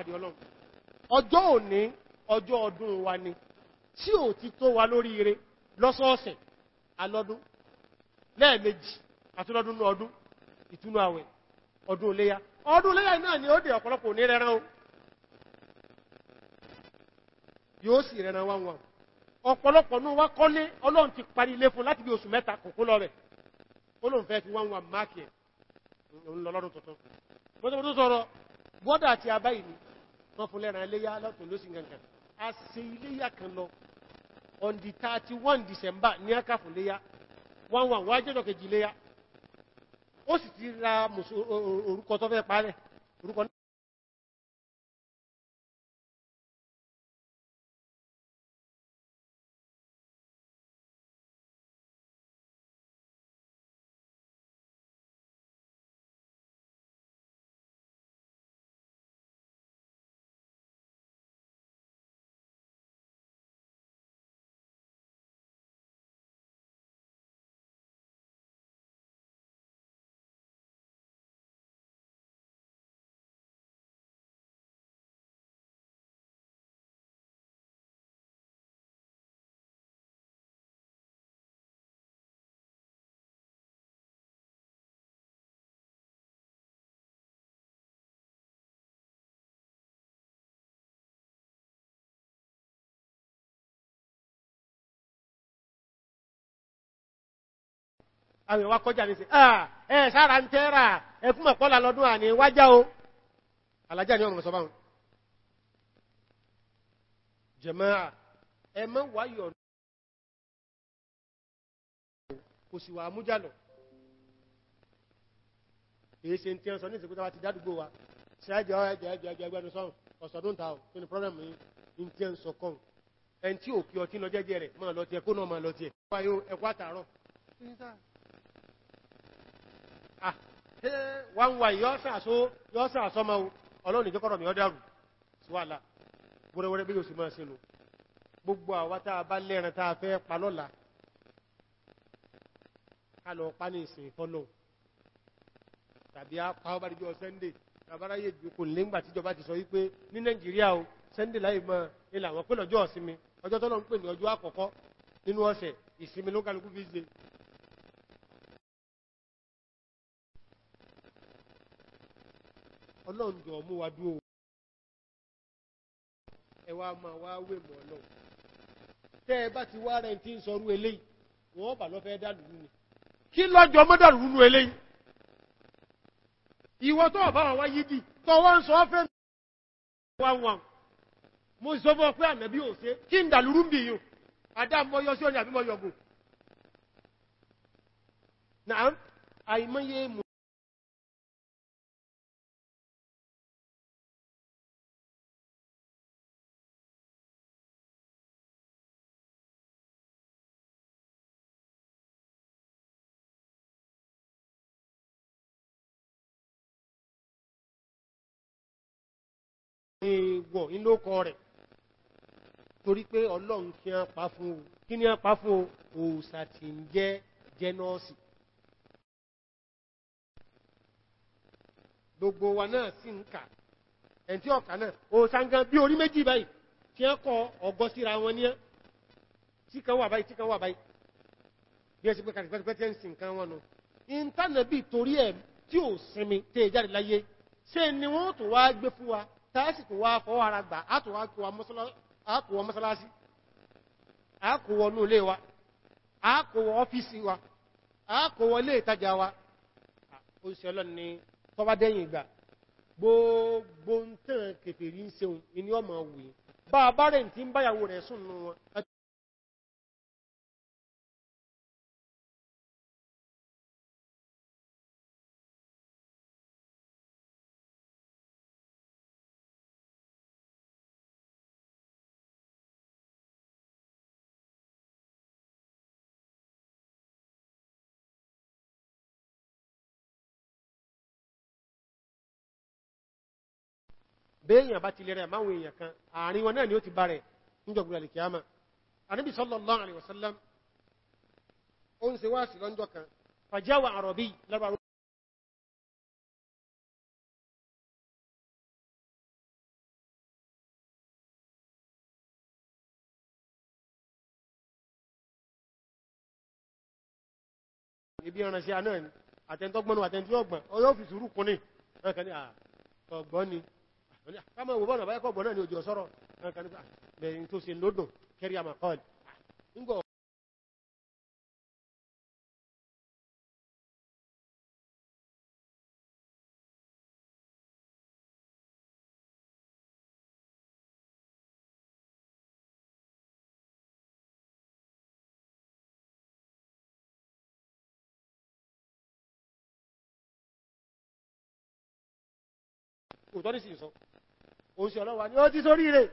pàdé ọlọ́run. Ọjọ́ òní ọjọ́ ọdún wa ni tí ò ti tó wa lórí ire lọ́sọ̀ọ̀sẹ̀ alọ́dún lẹ́ẹ̀mejì àtúnlọ́dún ní ọdún ìtúnú àwẹ̀ ọdún iléyá. Ọdún iléyá náà ni ó dé ọ̀pọ̀lọpọ̀ ní rẹran yóò sì rẹran wá wọn. Ọ̀pọ̀lọpọ̀ ní wá kọ́lé ọlọ́run ti parí ilé fún láti bí oṣù mẹ́ta kòkó lọ rẹ̀. Olóhun fẹ́ fi wá wọn máàkì ẹ̀. Lọ́lọ́dún tuntun. Bọ́dà àti abáyìí wọ́n fún lẹ́ran iléyá lọ́tún ló sì gangan. A ṣe iléyá kan lọ. On the 31 December ní aka fún léyá wọ́n wọ́n wọ́n jẹ́jọ́ kejì léyá ó sì ti ra orúkọ tó fẹ́ parẹ́. Orúkọ àwọn ìwà kọjá ní sí ẹ̀ sára ń tẹ́ra ẹkún mọ̀pọ́lá lọ́dún à ní wájá o. Alájá ní ọmọ sọ́báhùn jẹ̀mọ́ra ẹmọ́ wáyọ̀ kò sì wà mújálọ̀ èyí se tí ẹ sọ ní ìsìnkúta wá ti dádúgbò wa. Ẹjẹ́ ẹjẹ́ ẹgbẹ́nu sọ́run ọ̀sọ̀dún tí ń tí ọtí lọ jẹ́jẹ́ rẹ̀ máa lọ tí ẹ kó náà máa lọ tí ẹ wọ́n wà yọ́ sàásọ́mọ́ ọlọ́run ìjọ́kọ̀rọ̀ mi ọ́dárù sí wà láà wẹ́rẹ́wẹ́rẹ́ bí yóò sì máa sínú gbogbo àwátá bá lẹ́rin tàà fẹ́ palọ́la ká lọ pa ní ìsìn ìfọ́lọ́ tàbí a pa ọba díjọ sẹ́ndé tàbáráyé ìjòkó lẹ́ngbà tíjọba ti sọ wípé ní Nàìjíríà o sẹ́ndé láì mọ́ ilẹ̀ àwọn pé lọ́jọ́ ìsinmi. Ọjọ́ tọ́lọ́ ń pè ní ọjọ́ àkọ́kọ́ nínú ọ̀sẹ̀ ìsinmi ló kálukú fi ṣe ọlọ́run jọ mú wa dúró. Ẹwà máa wá wé mọ̀ náà tẹ́ ẹ bá ti wá rẹ̀ tí ń sọrú eléyìí wọ́n bà lọ́fẹ́ dàlúrú ni. Kí lọ́jọ́ mọ́ dàlúrú nú eléyìí? Ìwọ tó ọ̀bá wọn wá yídì tó ń sọ ọ́fẹ́ wọn mo sọ fún ọ pé ànàbí ò ṣe kí ń dàlúrú bí yìí àdá mọ́ yọ sí ọ̀nà àbí mọ́ yọgò náà àìmọye mú èèwọ̀ inlókọ rẹ̀. Torí pé ọlọ́run kí a pa fún o kí ní a pa fún o òòsà tí ń jẹ́ jẹ́nọ́ọ̀sì. Gbogbo wa náà sì ń kà. Ẹ̀ntí ọ̀kà náà òòsà ń gan bí orí méjì báyìí tí a kọ ọgọ́ síra wọn ní tí kan wà báyìí tí kan wà báyìí. Bí ẹ sì pé kàtìpẹ́tìpẹ́ ni tàásì tó wá fọwọ́ ara gbà átòwà kòwọ mọ́sálásí. Àkòwọ ní ilé wa àkòwọ ọ́fíìsì wa àkòwọ ilé ìtajà wa. Ó sì ọlọ́n ni tọ́bá dẹ́yìn ìgbà gbogbo ń tàn kèfèrí ń seun ní ọmọ wọn béèyàn bá ti lè rẹ̀ máwọn èèyàn kan àárín wọn náà ni ó ti bá rẹ̀ níjọ̀gbùn alìkìyàmà anábì sallallahu alaihi wasallam ó ń ṣe wá sí lọ́njọ́ kan fàjáwà àrọ̀bí lábàrú ibi ìrànṣẹ́ àná àtẹ́ntọ́gbọ́n àtẹ́ntọ́gbọ́n ọlọ́fìsì rúkún ni káàmà wọ́n bọ́nà báyẹ́kọ̀ bọ́nà ni òjò sọ́rọ̀. Kan kan nípa bẹ̀yìn tó se lódùn kẹrí àmàkọ́ọ̀lì òtọ́ ní sí sọ. Oṣù ọlọ́wà ní ó ti sórí rẹ̀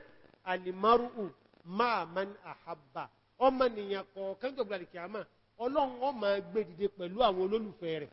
alìmárùn máa man àhábà ọmọ nìyàn kọ̀ọ̀kan jọ̀gbà kìámà ọlọ́run máa gbé dìde pẹ̀lú àwọn olólùfẹ́ rẹ̀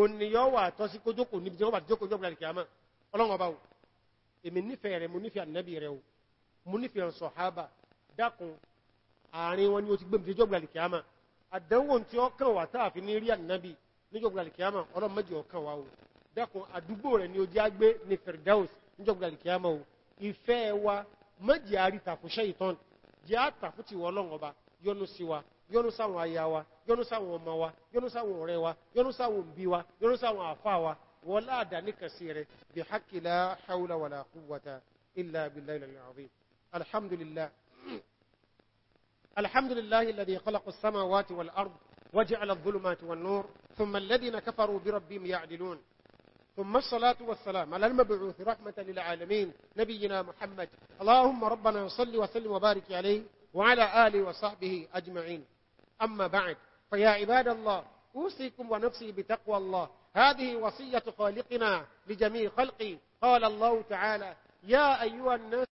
òníyàn wà tọ́ sí kójókò níbi tí wọ́n bá ti jókò jọ́gbà ìkìyàmá ọlọ́wọ́ bá wò èmi nífẹ̀ẹ́ rẹ̀ mo nífẹ̀ẹ́ ànábì rẹ̀ o. Mo nífẹ̀ẹ́ sọ̀hábà dákun àárín wọn ni ó ti gbé mi ọkàn wa o. Dákun àdúgbò rẹ̀ ni ó jẹ́ agbé ní Firdaus ní jọ́gbà ìkìyàmá o. Ìfẹ́ wa ti ọba. Yọ́nú sí wa yọ́nú sáwọn aya wa yọ́nú sáwọn ọmọ wa yọ́nú sáwọn ọ̀rẹ́ wa yọ́nú sáwọn òbí wa yọ́nú sáwọn àfá wa wọ́n láàdá ní kàsí rẹ̀ bí haqqi la hawla wala quwwata illa billahi al-azim alhamdulillah alhamdulillah alladhi khalaqa as-samawati wal ard وجعل الظلمات والنور ثم الذين كفروا بربهم يعدلون ثم الصلاة والسلام على المبعوث رحمة للعالمين نبينا محمد اللهم ربنا صل وسلم وبارك عليه وعلى آله وصحبه أجمعين أما بعد فيا عباد الله أوصيكم ونفسي بتقوى الله. هذه وصية خالقنا لجميع خلقه قال الله تعالى يا أيها الناس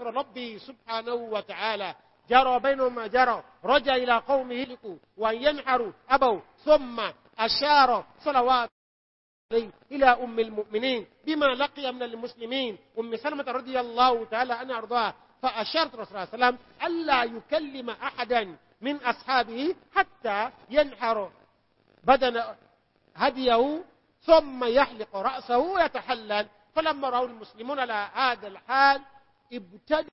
ربي سبحانه وتعالى. جرى بينهم ما جرى. رجع إلى قومه لكوا وأن ينحروا. أبوا. ثم أشار صلوات إلى أم المؤمنين بما لقي من المسلمين. أم سلمة رضي الله تعالى عنها أرضاها فأشارت رسول الله صلى الله عليه وسلم ألا يكلم أحدا من أصحابه حتى ينحر بدن هديه ثم يحلق رأسه ويتحلل. فلما رأوا المسلمون على هذا الحال ابتدوا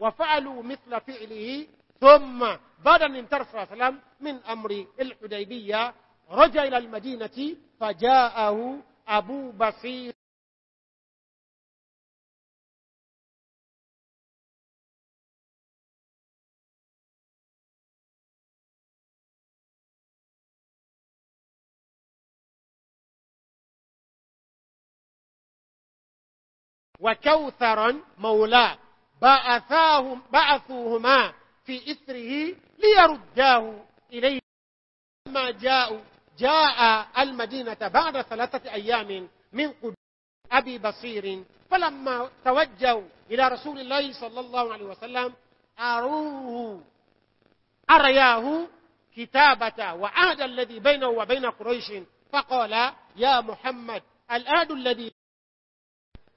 وفعلوا مثل فعله ثم بعد أن انتر صلى الله عليه وسلم من أمر الحديبية رجع إلى المدينة فجاءه أبو بصير. وكوثرا مولاه بعثاهم بعثوهما في إثره ليرداه إليه. لما جاءوا جاء المدينة بعد ثلاثة أيام من قدوم أبي بصير فلما توجهوا إلى رسول الله صلى الله عليه وسلم أروه أرياه كتابة وعهد الذي بينه وبين قريش فقال يا محمد الآد الذي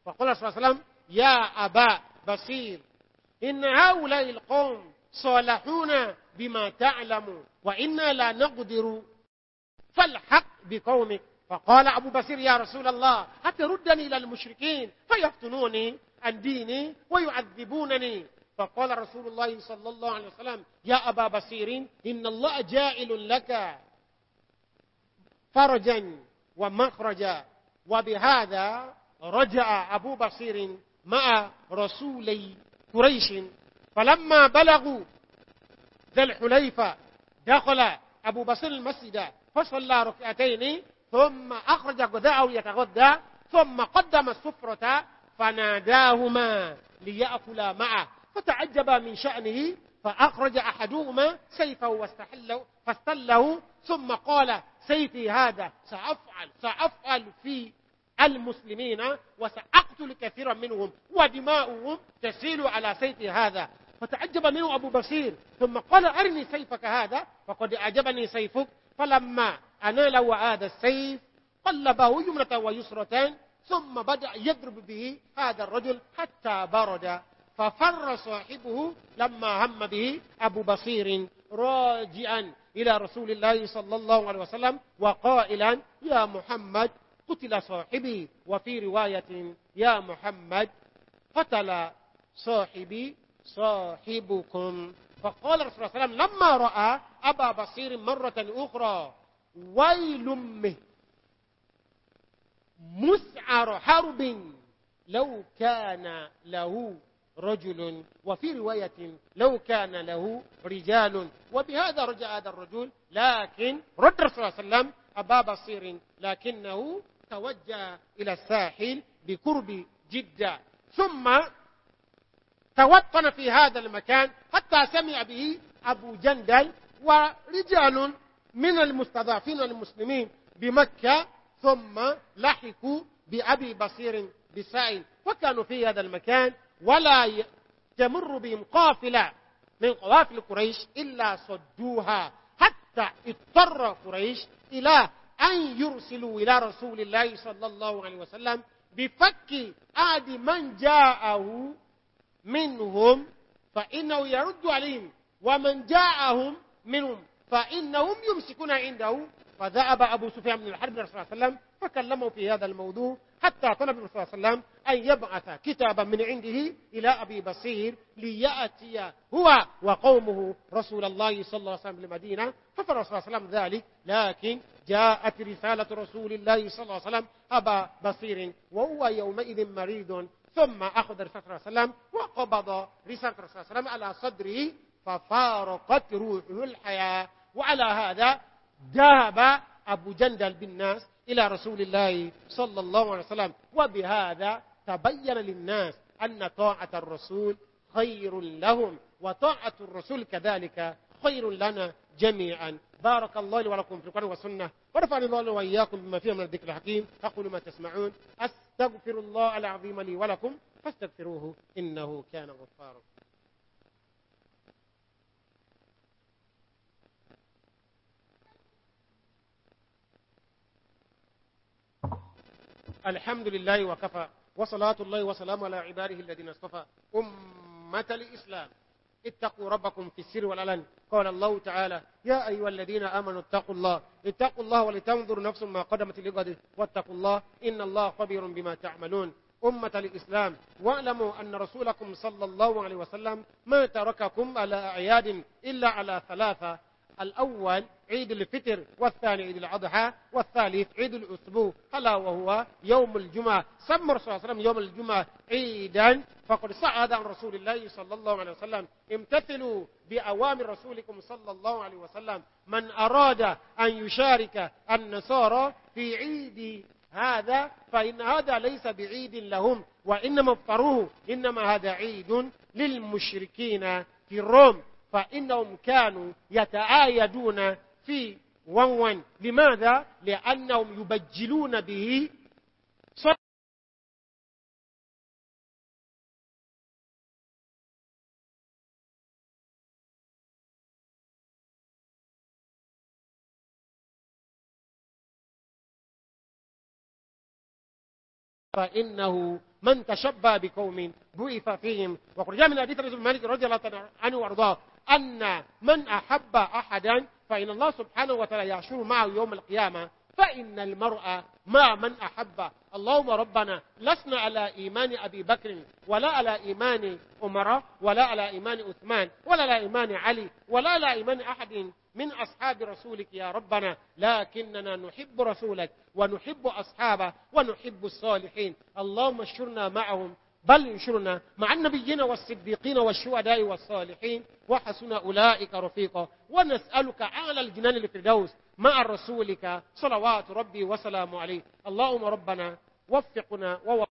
فقال صلى الله عليه وسلم يا أبا بصير إن هؤلاء القوم صالحون بما تعلم وإنا لا نقدر فالحق بقومك. فقال أبو بصير يا رسول الله أتردني إلى المشركين فيفتنوني عن ديني ويعذبونني. فقال رسول الله صلى الله عليه وسلم يا أبا بصير إن الله جائل لك فرجا ومخرجا وبهذا رجع أبو بصير مع رسولي قريش. فلما بلغوا ذا الحليفة دخل أبو بصير المسجد فصلى ركعتين ثم أخرج غذاءه يتغذى ثم قدم السفرة فناداهما ليأكلا معه. فتعجب من شأنه فأخرج أحدهما سيفه واستحله فاستله ثم قال سيفي هذا سأفعل سأفعل في المسلمين وسأقتل كثيرا منهم ودماؤهم تسيل على سيفي هذا. فتعجب منه أبو بصير ثم قال أرني سيفك هذا فقد أعجبني سيفك. فلما أنال وعاد السيف قلبه يمنة ويسرة ثم بدأ يضرب به هذا الرجل حتى برد. ففر صاحبه لما هم به أبو بصير راجعا إلى رسول الله صلى الله عليه وسلم وقائلا يا محمد قتل صاحبي. وفي رواية يا محمد قتل صاحبي صاحبكم. فقال رسول الله صلى الله عليه وسلم لما رأى أبا بصير مرة أخرى ويل منه. مسعر حرب لو كان له رجل. وفي رواية لو كان له رجال. وبهذا رجع هذا الرجل لكن رد رسول الله صلى الله عليه وسلم أبا بصير لكنه توجه إلى الساحل بقرب جدة. ثم توطن في هذا المكان حتى سمع به أبو جندل ورجال من المستضعفين المسلمين بمكة ثم لحقوا بأبي بصير بسائل. وكانوا في هذا المكان ولا تمر بهم قافلة من قوافل قريش إلا صدوها. حتى اضطر قريش إلى أن يرسلوا إلى رسول الله صلى الله عليه وسلم بفك عاد من جاءه منهم فإنه يرد عليهم ومن جاءهم منهم فإنهم يمسكون عنده. فذهب أبو سفيان بن الحرب صلى الله عليه وسلم فكلمه في هذا الموضوع. حتى طلب الرسول صلى الله عليه وسلم أن يبعث كتابا من عنده إلى أبي بصير ليأتي هو وقومه رسول الله صلى الله عليه وسلم للمدينة ففر الرسول صلى الله عليه وسلم ذلك لكن جاءت رسالة رسول الله صلى الله عليه وسلم أبا بصير وهو يومئذ مريض. ثم أخذ رسالة الله عليه وسلم وقبض رسالة الله عليه وسلم على صدره ففارقت روحه الحياة. وعلى هذا ذهب أبو جندل بالناس إلى رسول الله صلى الله عليه وسلم. وبهذا تبين للناس أن طاعة الرسول خير لهم وطاعة الرسول كذلك خير لنا جميعا. بارك الله لي ولكم في القرآن والسنة ورفعني الله وإياكم بما فيه من الذكر الحكيم. أقول ما تسمعون. أستغفر الله العظيم لي ولكم فاستغفروه إنه كان غفارا الحمد لله وكفى وصلاة الله وسلام على عباده الذين اصطفى. أمة الإسلام. اتقوا ربكم في السر والعلن. قال الله تعالى يا أيها الذين آمنوا اتقوا الله. اتقوا الله ولتنظر نفس ما قدمت لغد. واتقوا الله إن الله خبير بما تعملون. أمة الإسلام واعلموا أن رسولكم صلى الله عليه وسلم ما ترككم على أعياد إلا على ثلاثة. الأول عيد الفطر والثاني عيد الأضحى والثالث عيد الأسبوع ألا وهو يوم الجمعة. سمى رسول الله صلى الله عليه وسلم يوم الجمعة عيدا فقد صعد عن رسول الله صلى الله عليه وسلم امتثلوا بأوامر رسولكم صلى الله عليه وسلم. من أراد أن يشارك النصارى في عيد هذا فإن هذا ليس بعيد لهم وإنما افطروه. إنما هذا عيد للمشركين في الروم. فإنهم كانوا يتآيدون في ون لماذا؟ لأنهم يبجلون به فإنه من تشبه بقوم بعث فيهم. وقد جاء من حديث مالك رضي الله عنه وأرضاه. أن من أحب أحدا فإن الله سبحانه وتعالى يعشر معه يوم القيامة فإن المرأة مع من أحب. اللهم ربنا لسنا على إيمان أبي بكر ولا على إيمان عمر ولا على إيمان عثمان ولا على إيمان علي ولا على إيمان أحد من أصحاب رسولك يا ربنا. لكننا نحب رسولك ونحب أصحابه ونحب الصالحين. اللهم اشرنا معهم بل انشرنا مع النبيين والصديقين والشهداء والصالحين. وحسن أولئك رفيقا. ونسألك أعلى الجنان الفردوس مع رسولك صلوات ربي وسلام عليه. اللهم ربنا وفقنا ووفقنا.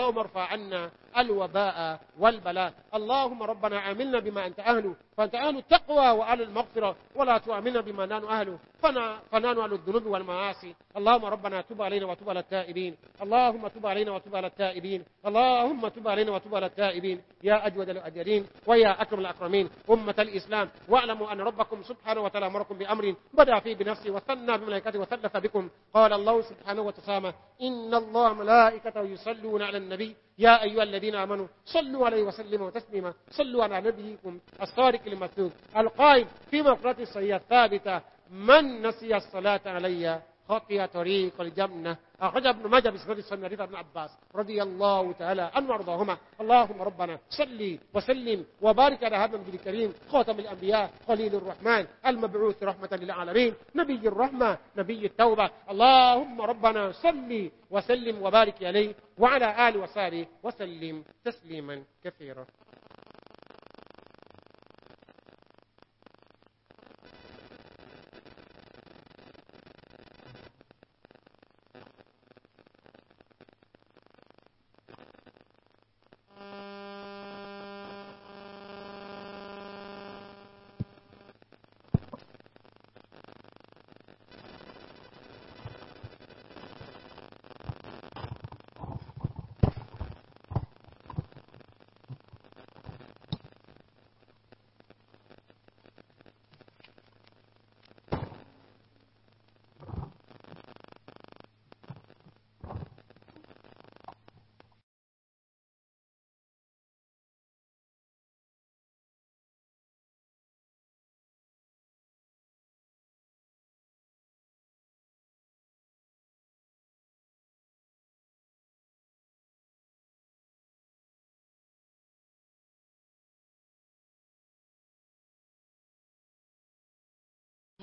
اللهم ارفع عنا الوباء والبلاء. اللهم ربنا عاملنا بما أنت أهله فأنت أهل التقوى وأهل المغفرة. ولا تعاملنا بما نحن أهله فنان أهل الذنوب والمعاصي. اللهم ربنا تب علينا وتب على التائبين. اللهم تب علينا وتب على التائبين. اللهم تب علينا وتب على التائبين. يا أجود الأجرين ويا أكرم الأكرمين. أمة الإسلام واعلموا أن ربكم سبحانه وتعالى أمركم بأمر بدأ فيه بنفسه وثنى بملائكته وثلث بكم. قال الله سبحانه وتعالى إن الله ملائكته يصلون على النبي. يا أيها الذين آمنوا صلوا عليه وسلموا تسليما. صلوا على نبيكم الصادق المسلوك القائم في مقرات الصحية الثابتة من نسي الصلاة علي؟ خطي طريق الجنة. أخرج ابن ماجه بسند السنة ابن عباس رضي الله تعالى عنه وأرضاهما. اللهم ربنا صلي وسلم وبارك على هذا النبي الكريم خاتم الأنبياء خليل الرحمن المبعوث رحمة للعالمين نبي الرحمة نبي التوبة. اللهم ربنا صلي وسلم وبارك عليه وعلى آله وصحبه وسلم تسليما كثيرا.